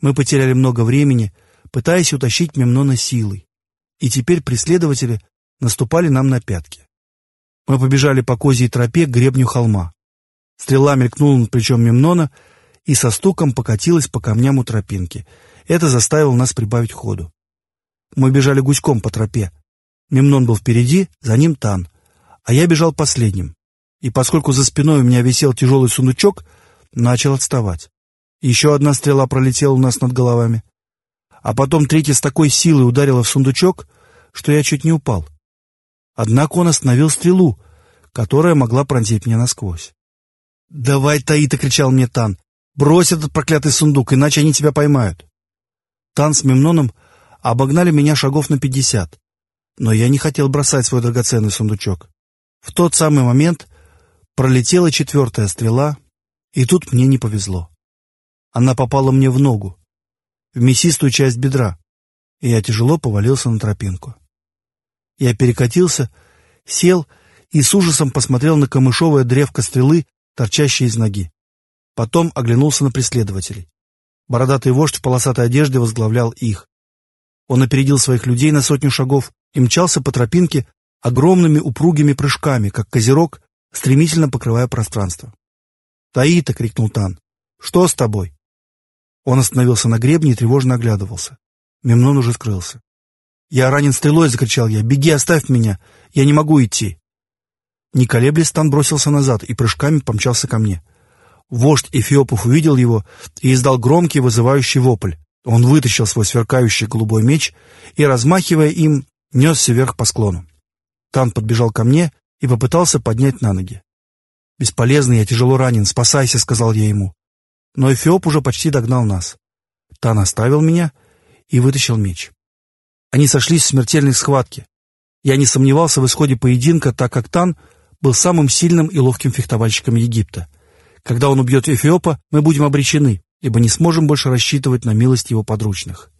Мы потеряли много времени, пытаясь утащить Мемнона силой, и теперь преследователи наступали нам на пятки. Мы побежали по козьей тропе к гребню холма. Стрела мелькнула над плечом Мемнона и со стуком покатилась по камням у тропинки. Это заставило нас прибавить ходу. Мы бежали гуськом по тропе. Мемнон был впереди, за ним Тан, а я бежал последним. И поскольку за спиной у меня висел тяжелый сундучок, начал отставать. Еще одна стрела пролетела у нас над головами. А потом третья с такой силой ударила в сундучок, что я чуть не упал. Однако он остановил стрелу, которая могла пронзить меня насквозь. «Давай, Таита!» — кричал мне Тан. «Брось этот проклятый сундук, иначе они тебя поймают!» Тан с Мемноном обогнали меня шагов на пятьдесят, но я не хотел бросать свой драгоценный сундучок. В тот самый момент пролетела четвертая стрела, и тут мне не повезло. Она попала мне в ногу, в мясистую часть бедра, и я тяжело повалился на тропинку. Я перекатился, сел и с ужасом посмотрел на камышовое древко стрелы, торчащее из ноги. Потом оглянулся на преследователей. Бородатый вождь в полосатой одежде возглавлял их. Он опередил своих людей на сотню шагов и мчался по тропинке огромными упругими прыжками, как козерог, стремительно покрывая пространство. «Таита!» — крикнул Тан. «Что с тобой?» Он остановился на гребне и тревожно оглядывался. Мемнон уже скрылся. «Я ранен стрелой!» — закричал я. «Беги, оставь меня! Я не могу идти!» Не колеблясь, Тан бросился назад и прыжками помчался ко мне. Вождь Эфиопов увидел его и издал громкий вызывающий вопль. Он вытащил свой сверкающий голубой меч и, размахивая им, несся вверх по склону. Тан подбежал ко мне и попытался поднять на ноги. «Бесполезно, я тяжело ранен, спасайся», — сказал я ему. Но Эфиоп уже почти догнал нас. Тан оставил меня и вытащил меч. Они сошлись в смертельной схватке. Я не сомневался в исходе поединка, так как Тан был самым сильным и ловким фехтовальщиком Египта. Когда он убьет Эфиопа, мы будем обречены, ибо не сможем больше рассчитывать на милость его подручных.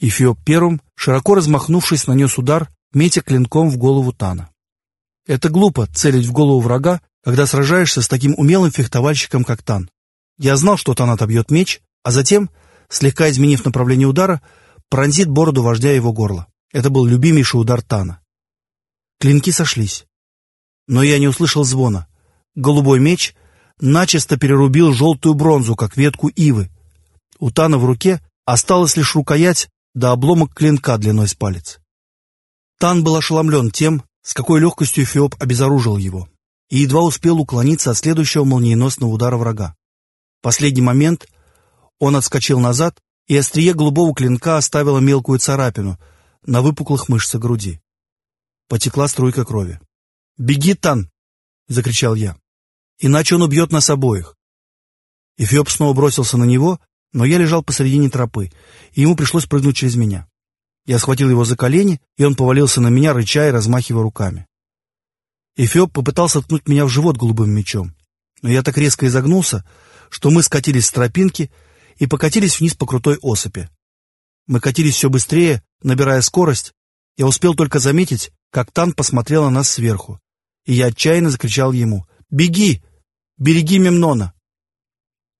Эфиоп первым, широко размахнувшись, нанес удар, метя клинком в голову Тана. Это глупо — целить в голову врага, когда сражаешься с таким умелым фехтовальщиком, как Тан. Я знал, что Тан отобьет меч, а затем, слегка изменив направление удара, пронзит бороду вождя его горла. Это был любимейший удар Тана. Клинки сошлись. Но я не услышал звона. Голубой меч начисто перерубил желтую бронзу, как ветку ивы. У Тана в руке осталась лишь рукоять да обломок клинка длиной с палец. Тан был ошеломлен тем, с какой легкостью Эфиоп обезоружил его, и едва успел уклониться от следующего молниеносного удара врага. Последний момент он отскочил назад, и острие голубого клинка оставило мелкую царапину на выпуклых мышцах груди. Потекла струйка крови. «Беги, Тан!» — закричал я. «Иначе он убьет нас обоих!» Эфиоп снова бросился на него, но я лежал посредине тропы, и ему пришлось прыгнуть через меня. Я схватил его за колени, и он повалился на меня, рыча и размахивая руками. Эфиоп попытался ткнуть меня в живот голубым мечом, но я так резко изогнулся, что мы скатились с тропинки и покатились вниз по крутой осыпи. Мы катились все быстрее, набирая скорость. Я успел только заметить, как Тан посмотрел на нас сверху, и я отчаянно закричал ему «Беги! Береги Мемнона!»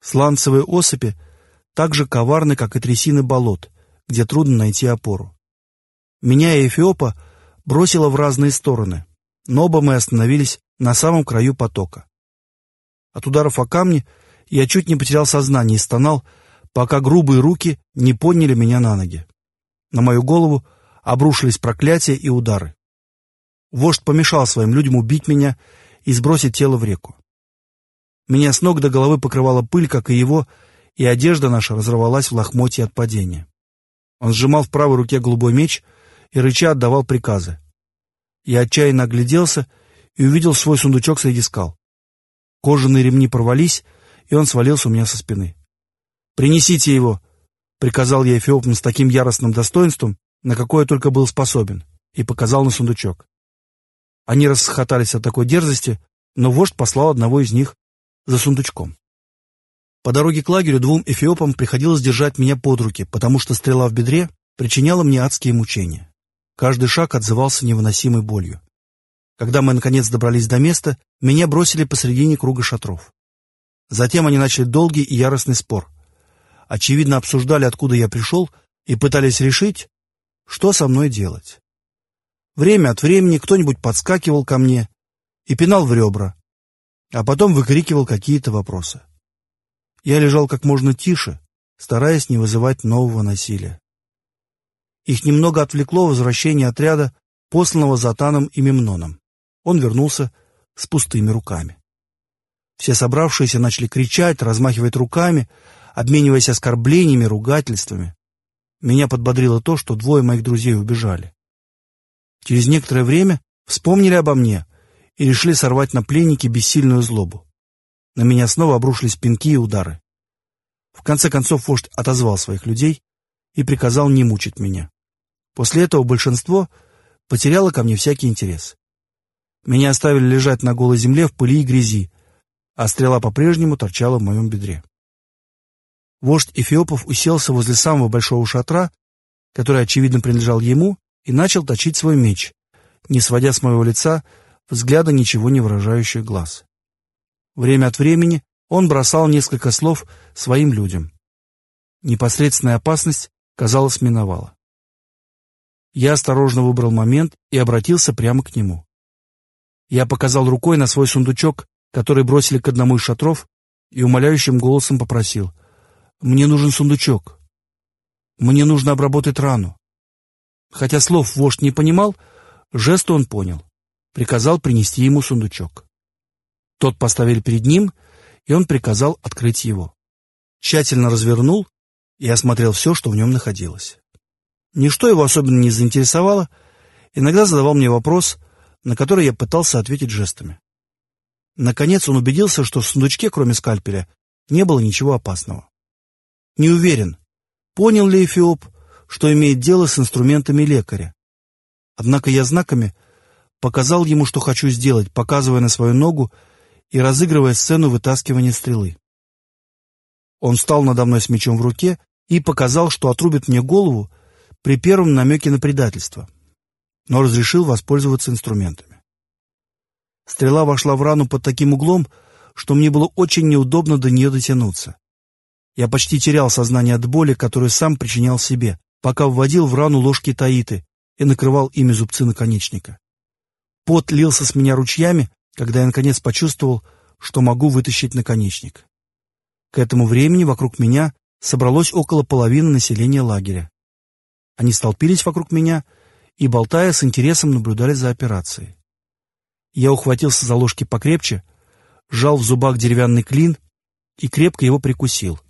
Сланцевые осыпи так же коварны, как и трясины болот, где трудно найти опору. Меня и Эфиопа бросило в разные стороны, но оба мы остановились на самом краю потока. От ударов о камни я чуть не потерял сознание и стонал, пока грубые руки не подняли меня на ноги. На мою голову обрушились проклятия и удары. Вождь помешал своим людям убить меня и сбросить тело в реку. Меня с ног до головы покрывала пыль, как и его, и одежда наша разорвалась в лохмотье от падения. Он сжимал в правой руке голубой меч и рыча отдавал приказы. Я отчаянно огляделся и увидел свой сундучок среди скал. Кожаные ремни порвались, и он свалился у меня со спины. «Принесите его!» — приказал я эфиопам с таким яростным достоинством, на какое только был способен, и показал на сундучок. Они расхохотались от такой дерзости, но вождь послал одного из них за сундучком. По дороге к лагерю двум эфиопам приходилось держать меня под руки, потому что стрела в бедре причиняла мне адские мучения. Каждый шаг отзывался невыносимой болью. Когда мы, наконец, добрались до места, меня бросили посредине круга шатров. Затем они начали долгий и яростный спор. очевидно, обсуждали, откуда я пришел, и пытались решить, что со мной делать. Время от времени кто-нибудь подскакивал ко мне и пинал в ребра, а потом выкрикивал какие-то вопросы. Я лежал как можно тише, стараясь не вызывать нового насилия. Их немного отвлекло возвращение отряда, посланного Затаном и Мемноном. Он вернулся с пустыми руками. Все собравшиеся начали кричать, размахивать руками, обмениваясь оскорблениями, ругательствами. Меня подбодрило то, что двое моих друзей убежали. Через некоторое время вспомнили обо мне и решили сорвать на пленнике бессильную злобу. На меня снова обрушились пинки и удары. В конце концов вождь отозвал своих людей и приказал не мучить меня. После этого большинство потеряло ко мне всякий интерес. Меня оставили лежать на голой земле в пыли и грязи, а стрела по-прежнему торчала в моем бедре. Вождь Эфиопов уселся возле самого большого шатра, который, очевидно, принадлежал ему, и начал точить свой меч, не сводя с моего лица взгляда ничего не выражающих глаз. Время от времени он бросал несколько слов своим людям. Непосредственная опасность, казалось, миновала. Я осторожно выбрал момент и обратился прямо к нему. Я показал рукой на свой сундучок, который бросили к одному из шатров, и умоляющим голосом попросил. «Мне нужен сундучок. Мне нужно обработать рану». Хотя слов вождь не понимал, жест он понял. Приказал принести ему сундучок. Тот поставили перед ним, и он приказал открыть его. Тщательно развернул и осмотрел все, что в нем находилось. Ничто его особенно не заинтересовало, иногда задавал мне вопрос, на который я пытался ответить жестами. Наконец он убедился, что в сундучке, кроме скальпеля, не было ничего опасного. Не уверен, понял ли Эфиоп, что имеет дело с инструментами лекаря. Однако я знаками показал ему, что хочу сделать, показывая на свою ногу и разыгрывая сцену вытаскивания стрелы. Он встал надо мной с мечом в руке и показал, что отрубит мне голову при первом намеке на предательство, но разрешил воспользоваться инструментами. Стрела вошла в рану под таким углом, что мне было очень неудобно до нее дотянуться. Я почти терял сознание от боли, которую сам причинял себе, пока вводил в рану ложки таиты и накрывал ими зубцы наконечника. Пот лился с меня ручьями, когда я наконец почувствовал, что могу вытащить наконечник. К этому времени вокруг меня собралось около половины населения лагеря. Они столпились вокруг меня и, болтая, с интересом наблюдали за операцией. Я ухватился за ложки покрепче, сжал в зубах деревянный клин и крепко его прикусил,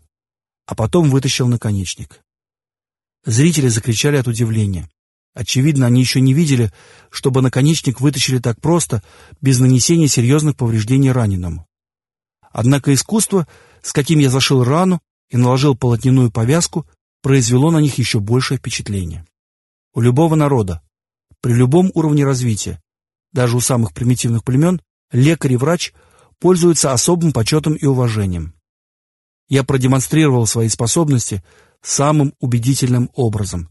а потом вытащил наконечник. Зрители закричали от удивления. Очевидно, они еще не видели, чтобы наконечник вытащили так просто, без нанесения серьезных повреждений раненому. Однако искусство, с каким я зашил рану и наложил полотняную повязку, произвело на них еще большее впечатление. У любого народа, при любом уровне развития, даже у самых примитивных племен, лекарь и врач пользуются особым почетом и уважением. Я продемонстрировал свои способности самым убедительным образом,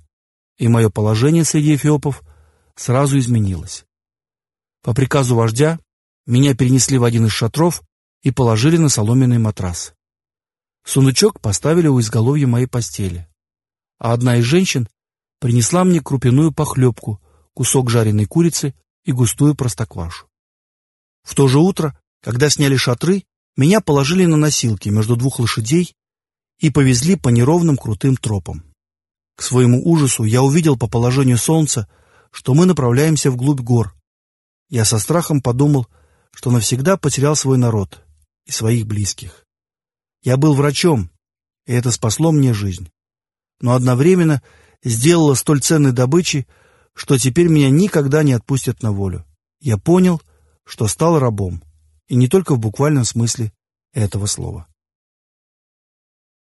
и мое положение среди эфиопов сразу изменилось. По приказу вождя меня перенесли в один из шатров и положили на соломенный матрас. Сундучок поставили у изголовья моей постели а одна из женщин принесла мне крупяную похлебку, кусок жареной курицы и густую простоквашу. В то же утро, когда сняли шатры, меня положили на носилки между двух лошадей и повезли по неровным крутым тропам. К своему ужасу я увидел по положению солнца, что мы направляемся вглубь гор. Я со страхом подумал, что навсегда потерял свой народ и своих близких. Я был врачом, и это спасло мне жизнь но одновременно сделала столь ценной добычи, что теперь меня никогда не отпустят на волю. Я понял, что стал рабом, и не только в буквальном смысле этого слова.